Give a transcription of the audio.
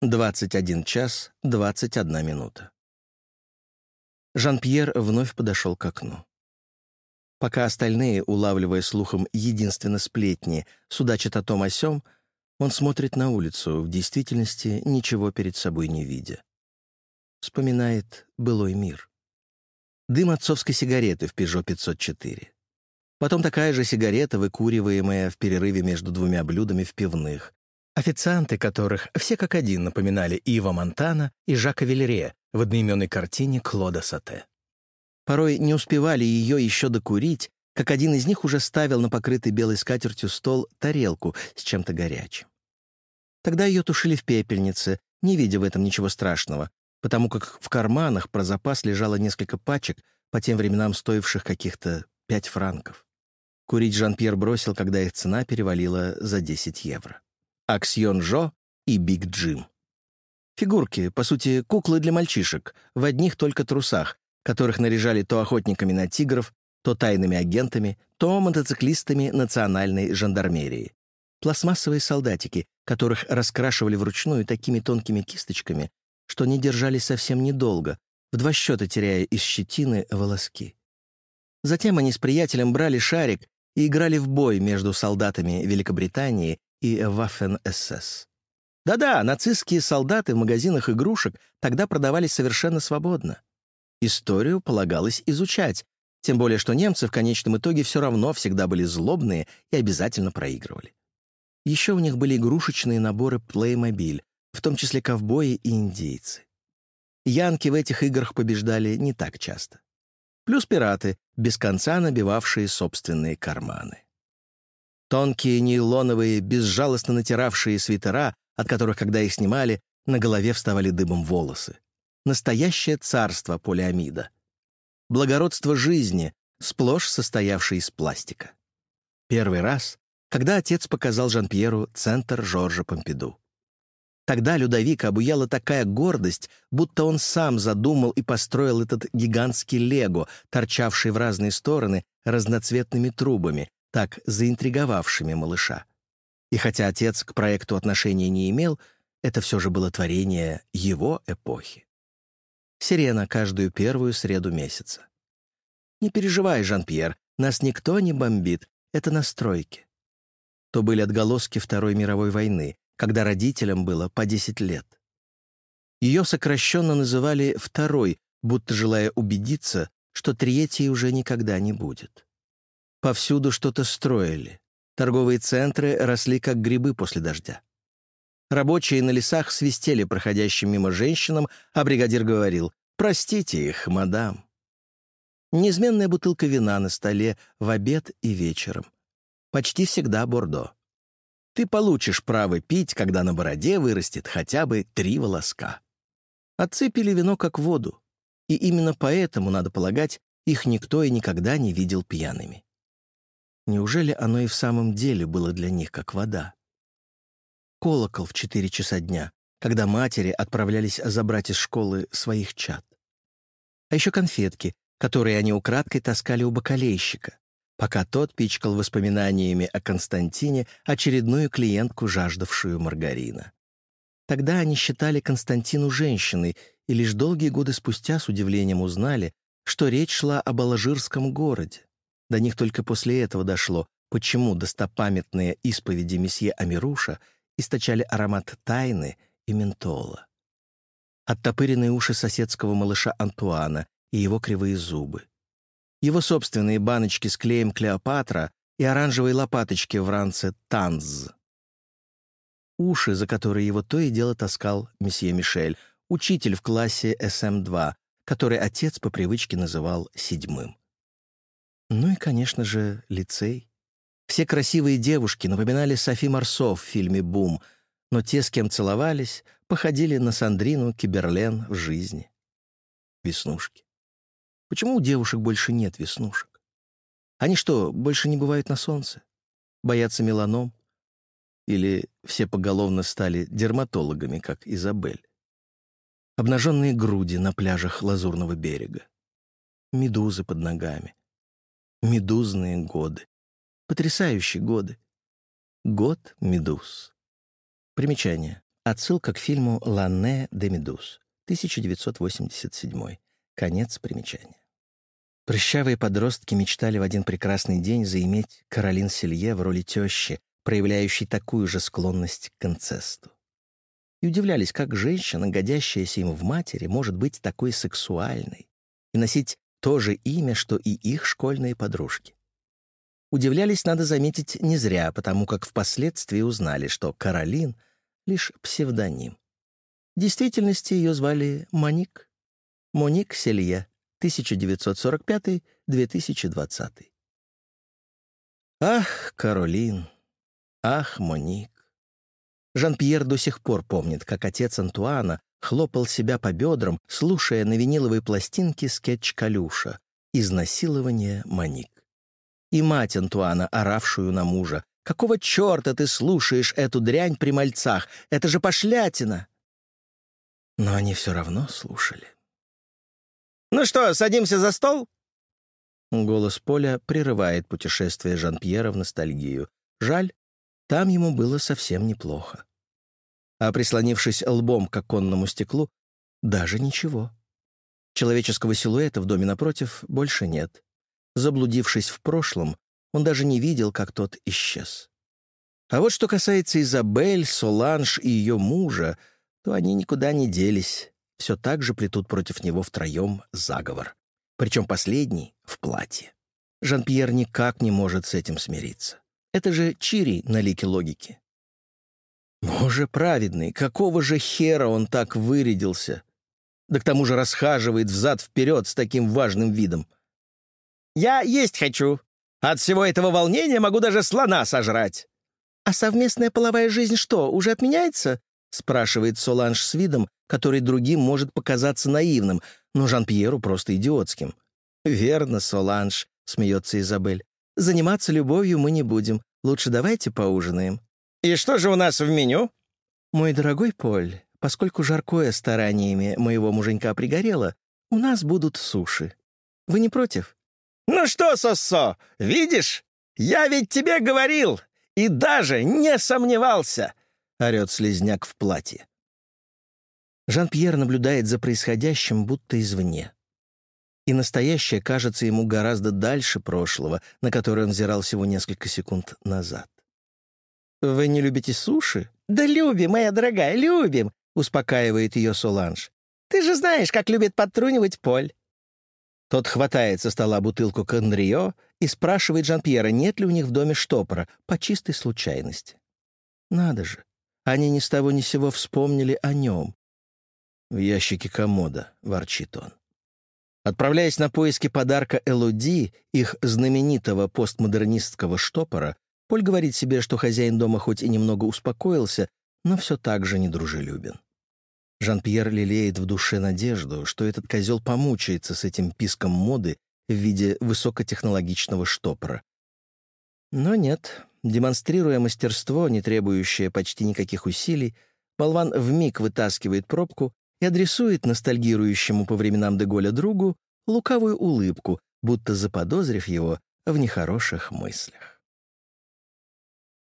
21 час 21 минута. Жан-Пьер вновь подошел к окну. Пока остальные, улавливая слухом единственно сплетни, судачат о том о сём, он смотрит на улицу, в действительности ничего перед собой не видя. Вспоминает былой мир. Дым отцовской сигареты в «Пежо 504». Потом такая же сигарета, выкуриваемая в перерыве между двумя блюдами в пивных, официанты которых все как один напоминали Ива Монтана и Жака Велере в одноименной картине Клода Сате. Порой не успевали ее еще докурить, как один из них уже ставил на покрытый белой скатертью стол тарелку с чем-то горячим. Тогда ее тушили в пепельнице, не видя в этом ничего страшного, потому как в карманах про запас лежало несколько пачек, по тем временам стоивших каких-то пять франков. Курить Жан-Пьер бросил, когда их цена перевалила за 10 евро. Аксьон Жо и Биг Джим. Фигурки, по сути, куклы для мальчишек, в одних только трусах, которых наряжали то охотниками на тигров, то тайными агентами, то мотоциклистами национальной жандармерии. Пластмассовые солдатики, которых раскрашивали вручную такими тонкими кисточками, что они держались совсем недолго, в два счета теряя из щетины волоски. Затем они с приятелем брали шарик и играли в бой между солдатами Великобритании и Waffen-СС. Да-да, нацистские солдаты в магазинах игрушек тогда продавались совершенно свободно. Историю полагалось изучать, тем более что немцы в конечном итоге все равно всегда были злобные и обязательно проигрывали. Еще у них были игрушечные наборы Playmobil, в том числе ковбои и индейцы. Янки в этих играх побеждали не так часто. Плюс пираты, без конца набивавшие собственные карманы. Тонкие нейлоновые, безжалостно натиравшие свитера, от которых, когда их снимали, на голове вставали дыбом волосы. Настоящее царство полиамида. Благородство жизни, сплошь состоявшее из пластика. Первый раз, когда отец показал Жан-Пьеру центр Жоржа Помпиду. Тогда Людовика обуяла такая гордость, будто он сам задумал и построил этот гигантский лего, торчавший в разные стороны разноцветными трубами, так заинтриговавшими малыша. И хотя отец к проекту отношения не имел, это все же было творение его эпохи. Сирена каждую первую среду месяца. «Не переживай, Жан-Пьер, нас никто не бомбит, это настройки». То были отголоски Второй мировой войны, когда родителям было по 10 лет. Ее сокращенно называли «второй», будто желая убедиться, что третьей уже никогда не будет. Повсюду что-то строили. Торговые центры росли как грибы после дождя. Рабочие на лесах свистели проходящим мимо женщинам, а бригадир говорил «Простите их, мадам». Неизменная бутылка вина на столе в обед и вечером. Почти всегда Бордо. Ты получишь право пить, когда на бороде вырастет хотя бы три волоска. Отцы пили вино как воду, и именно поэтому, надо полагать, их никто и никогда не видел пьяными. Неужели оно и в самом деле было для них как вода? Колокол в четыре часа дня, когда матери отправлялись забрать из школы своих чад. А еще конфетки, которые они украдкой таскали у бакалейщика, пока тот пичкал воспоминаниями о Константине очередную клиентку, жаждавшую маргарина. Тогда они считали Константину женщиной и лишь долгие годы спустя с удивлением узнали, что речь шла об Алжирском городе. До них только после этого дошло, почему достопамятные исповеди месье Амируша источали аромат тайны и ментола. Оттопыренные уши соседского малыша Антуана и его кривые зубы. Его собственные баночки с клеем Клеопатра и оранжевые лопаточки в ранце Танз. Уши, за которые его то и дело таскал месье Мишель, учитель в классе СМ-2, который отец по привычке называл седьмым. Ну и, конечно же, лицей. Все красивые девушки напоминали Софи Марсо в фильме «Бум», но те, с кем целовались, походили на Сандрину Киберлен в жизни. Веснушки. Почему у девушек больше нет веснушек? Они что, больше не бывают на солнце? Боятся меланом? Или все поголовно стали дерматологами, как Изабель? Обнаженные груди на пляжах Лазурного берега. Медузы под ногами. Медузные годы. Потрясающие годы. Год медуз. Примечание. Отсылка к фильму «Ланне де Медуз», 1987. Конец примечания. Прыщавые подростки мечтали в один прекрасный день заиметь Каролин Селье в роли тещи, проявляющей такую же склонность к инцесту. И удивлялись, как женщина, годящаяся им в матери, может быть такой сексуальной и носить то же имя, что и их школьные подружки. Удивлялись, надо заметить, не зря, потому как впоследствии узнали, что Каролин — лишь псевдоним. В действительности ее звали Моник. Моник Селье, 1945-2020. Ах, Каролин! Ах, Моник! Жан-Пьер до сих пор помнит, как отец Антуана хлопал себя по бедрам, слушая на виниловой пластинке скетч Калюша «Изнасилование Моник». И мать Антуана, оравшую на мужа. «Какого черта ты слушаешь эту дрянь при мальцах? Это же пошлятина!» Но они все равно слушали. «Ну что, садимся за стол?» Голос Поля прерывает путешествие Жан-Пьера в ностальгию. Жаль, там ему было совсем неплохо. А прислонившись лбом к оконному стеклу, даже ничего. Человеческого силуэта в доме напротив больше нет. Заблудившись в прошлом, он даже не видел, как тот исчез. А вот что касается Изабель, Соланж и ее мужа, то они никуда не делись все так же плетут против него втроем заговор. Причем последний в платье. Жан-Пьер никак не может с этим смириться. Это же Чири на лике логики. Боже праведный, какого же хера он так вырядился? Да к тому же расхаживает взад-вперед с таким важным видом. «Я есть хочу. От всего этого волнения могу даже слона сожрать». «А совместная половая жизнь что, уже отменяется?» — спрашивает Соланж с видом, который другим может показаться наивным, но Жан-Пьеру просто идиотским. «Верно, Соланж», — смеется Изабель. «Заниматься любовью мы не будем. Лучше давайте поужинаем». «И что же у нас в меню?» «Мой дорогой Поль, поскольку жаркое стараниями моего муженька пригорело, у нас будут суши. Вы не против?» «Ну что, Соссо, видишь? Я ведь тебе говорил и даже не сомневался!» — орет слезняк в платье. Жан-Пьер наблюдает за происходящим будто извне. И настоящее кажется ему гораздо дальше прошлого, на которое он взирал всего несколько секунд назад. «Вы не любите суши?» «Да любим, моя дорогая, любим!» — успокаивает ее Соланж. «Ты же знаешь, как любит подтрунивать Поль». Тот хватает со стола бутылку Кондрио и спрашивает Жан-Пьера, нет ли у них в доме штопора, по чистой случайности. Надо же, они ни с того ни сего вспомнили о нем. «В ящике комода», — ворчит он. Отправляясь на поиски подарка Элоди, их знаменитого постмодернистского штопора, Поль говорит себе, что хозяин дома хоть и немного успокоился, но все так же недружелюбен. Жан-Пьер лелеет в душе надежду, что этот козел помучается с этим писком моды в виде высокотехнологичного штопора. Но нет, демонстрируя мастерство, не требующее почти никаких усилий, болван вмиг вытаскивает пробку и адресует ностальгирующему по временам Деголя другу лукавую улыбку, будто заподозрив его в нехороших мыслях.